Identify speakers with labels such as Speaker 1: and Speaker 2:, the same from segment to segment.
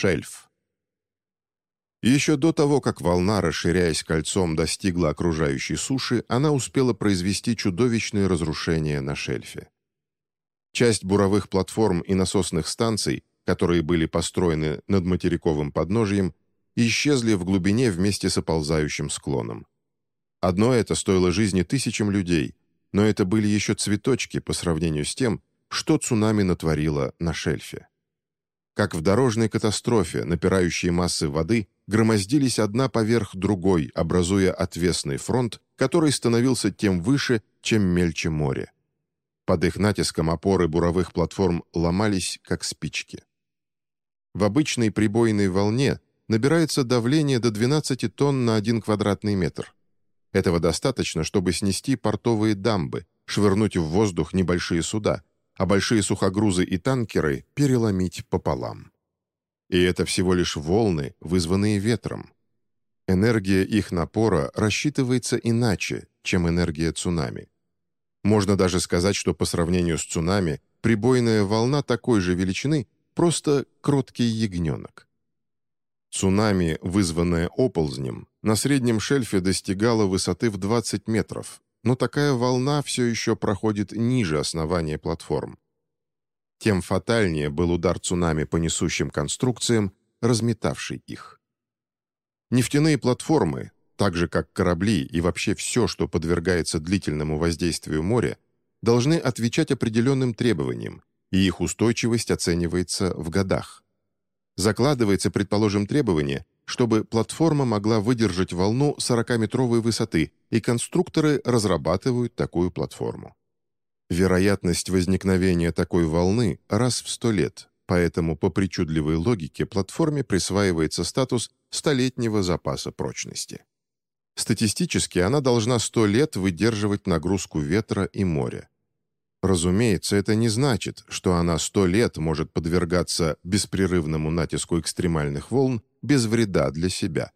Speaker 1: Шельф. Еще до того, как волна, расширяясь кольцом, достигла окружающей суши, она успела произвести чудовищные разрушения на шельфе. Часть буровых платформ и насосных станций, которые были построены над материковым подножием, исчезли в глубине вместе с оползающим склоном. Одно это стоило жизни тысячам людей, но это были еще цветочки по сравнению с тем, что цунами натворило на шельфе. Как в дорожной катастрофе напирающие массы воды громоздились одна поверх другой, образуя отвесный фронт, который становился тем выше, чем мельче море. Под их натиском опоры буровых платформ ломались, как спички. В обычной прибойной волне набирается давление до 12 тонн на 1 квадратный метр. Этого достаточно, чтобы снести портовые дамбы, швырнуть в воздух небольшие суда, а большие сухогрузы и танкеры переломить пополам. И это всего лишь волны, вызванные ветром. Энергия их напора рассчитывается иначе, чем энергия цунами. Можно даже сказать, что по сравнению с цунами прибойная волна такой же величины – просто кроткий ягненок. Цунами, вызванное оползнем, на среднем шельфе достигало высоты в 20 метров, но такая волна все еще проходит ниже основания платформ. Тем фатальнее был удар цунами по несущим конструкциям, разметавший их. Нефтяные платформы, так же как корабли и вообще все, что подвергается длительному воздействию моря, должны отвечать определенным требованиям, и их устойчивость оценивается в годах. Закладывается, предположим, требование, чтобы платформа могла выдержать волну 40-метровой высоты, и конструкторы разрабатывают такую платформу. Вероятность возникновения такой волны раз в 100 лет, поэтому по причудливой логике платформе присваивается статус столетнего запаса прочности. Статистически она должна сто лет выдерживать нагрузку ветра и моря. Разумеется, это не значит, что она сто лет может подвергаться беспрерывному натиску экстремальных волн без вреда для себя.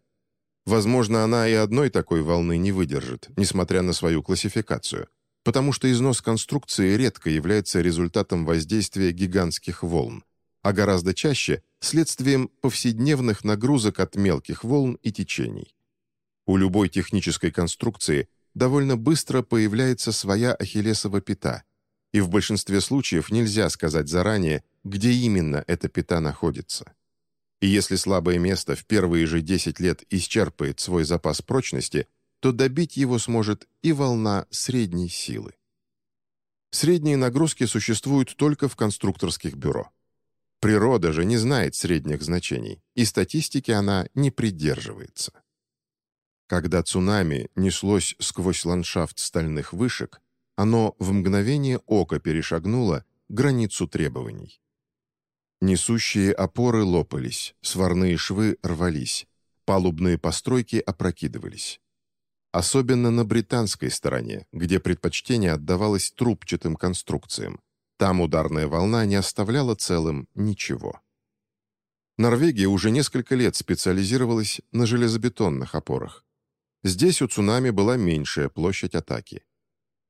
Speaker 1: Возможно, она и одной такой волны не выдержит, несмотря на свою классификацию, потому что износ конструкции редко является результатом воздействия гигантских волн, а гораздо чаще – следствием повседневных нагрузок от мелких волн и течений. У любой технической конструкции довольно быстро появляется своя ахиллесова пята, и в большинстве случаев нельзя сказать заранее, где именно эта пята находится. И если слабое место в первые же 10 лет исчерпает свой запас прочности, то добить его сможет и волна средней силы. Средние нагрузки существуют только в конструкторских бюро. Природа же не знает средних значений, и статистики она не придерживается. Когда цунами неслось сквозь ландшафт стальных вышек, оно в мгновение ока перешагнуло границу требований. Несущие опоры лопались, сварные швы рвались, палубные постройки опрокидывались. Особенно на британской стороне, где предпочтение отдавалось трубчатым конструкциям. Там ударная волна не оставляла целым ничего. Норвегия уже несколько лет специализировалась на железобетонных опорах. Здесь у цунами была меньшая площадь атаки.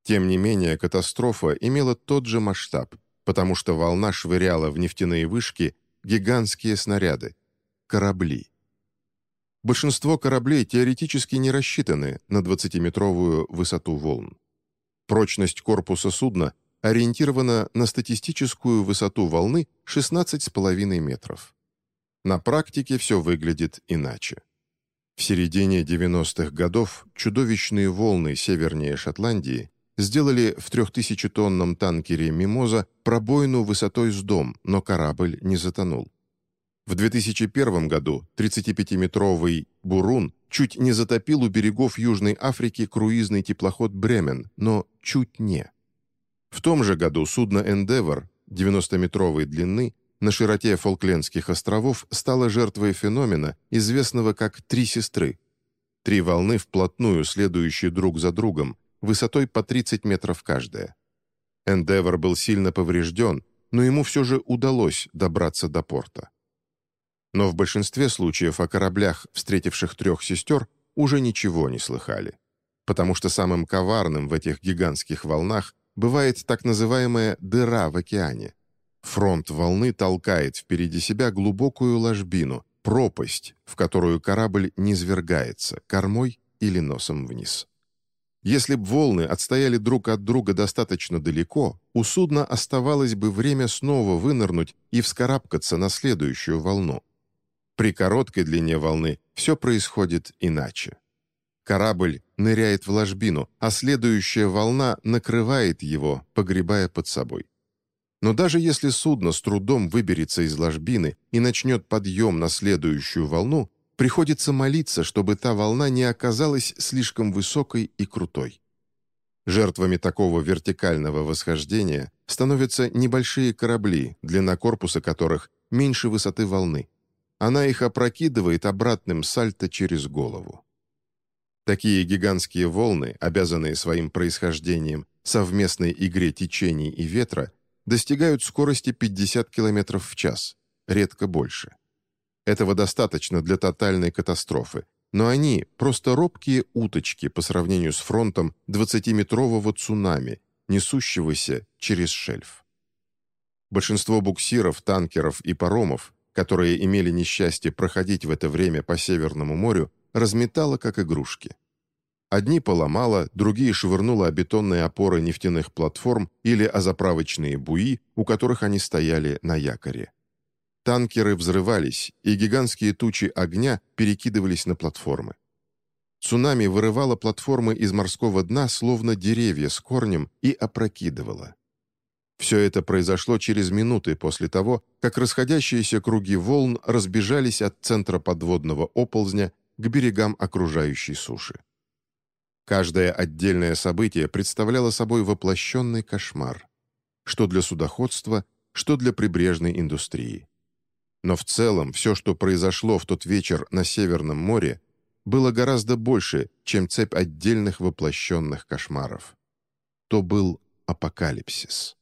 Speaker 1: Тем не менее, катастрофа имела тот же масштаб, потому что волна швыряла в нефтяные вышки гигантские снаряды — корабли. Большинство кораблей теоретически не рассчитаны на 20-метровую высоту волн. Прочность корпуса судна ориентирована на статистическую высоту волны 16,5 метров. На практике все выглядит иначе. В середине 90-х годов чудовищные волны севернее Шотландии сделали в 3000-тонном танкере «Мимоза» пробоину высотой с дом, но корабль не затонул. В 2001 году 35-метровый «Бурун» чуть не затопил у берегов Южной Африки круизный теплоход «Бремен», но чуть не. В том же году судно «Эндевор» 90-метровой длины на широте Фолклендских островов стала жертвой феномена, известного как «три сестры». Три волны вплотную следующие друг за другом, высотой по 30 метров каждая. Эндевор был сильно поврежден, но ему все же удалось добраться до порта. Но в большинстве случаев о кораблях, встретивших трех сестер, уже ничего не слыхали, потому что самым коварным в этих гигантских волнах бывает так называемая «дыра в океане», Фронт волны толкает впереди себя глубокую ложбину, пропасть, в которую корабль низвергается, кормой или носом вниз. Если б волны отстояли друг от друга достаточно далеко, у судна оставалось бы время снова вынырнуть и вскарабкаться на следующую волну. При короткой длине волны все происходит иначе. Корабль ныряет в ложбину, а следующая волна накрывает его, погребая под собой. Но даже если судно с трудом выберется из ложбины и начнет подъем на следующую волну, приходится молиться, чтобы та волна не оказалась слишком высокой и крутой. Жертвами такого вертикального восхождения становятся небольшие корабли, длина корпуса которых меньше высоты волны. Она их опрокидывает обратным сальто через голову. Такие гигантские волны, обязанные своим происхождением совместной игре течений и ветра, достигают скорости 50 км в час, редко больше. Этого достаточно для тотальной катастрофы, но они просто робкие уточки по сравнению с фронтом 20-метрового цунами, несущегося через шельф. Большинство буксиров, танкеров и паромов, которые имели несчастье проходить в это время по Северному морю, разметало как игрушки. Одни поломало, другие швырнуло о бетонные опоры нефтяных платформ или о заправочные буи, у которых они стояли на якоре. Танкеры взрывались, и гигантские тучи огня перекидывались на платформы. Цунами вырывало платформы из морского дна, словно деревья с корнем, и опрокидывало. Все это произошло через минуты после того, как расходящиеся круги волн разбежались от центра подводного оползня к берегам окружающей суши. Каждое отдельное событие представляло собой воплощенный кошмар, что для судоходства, что для прибрежной индустрии. Но в целом все, что произошло в тот вечер на Северном море, было гораздо больше, чем цепь отдельных воплощенных кошмаров. То был апокалипсис.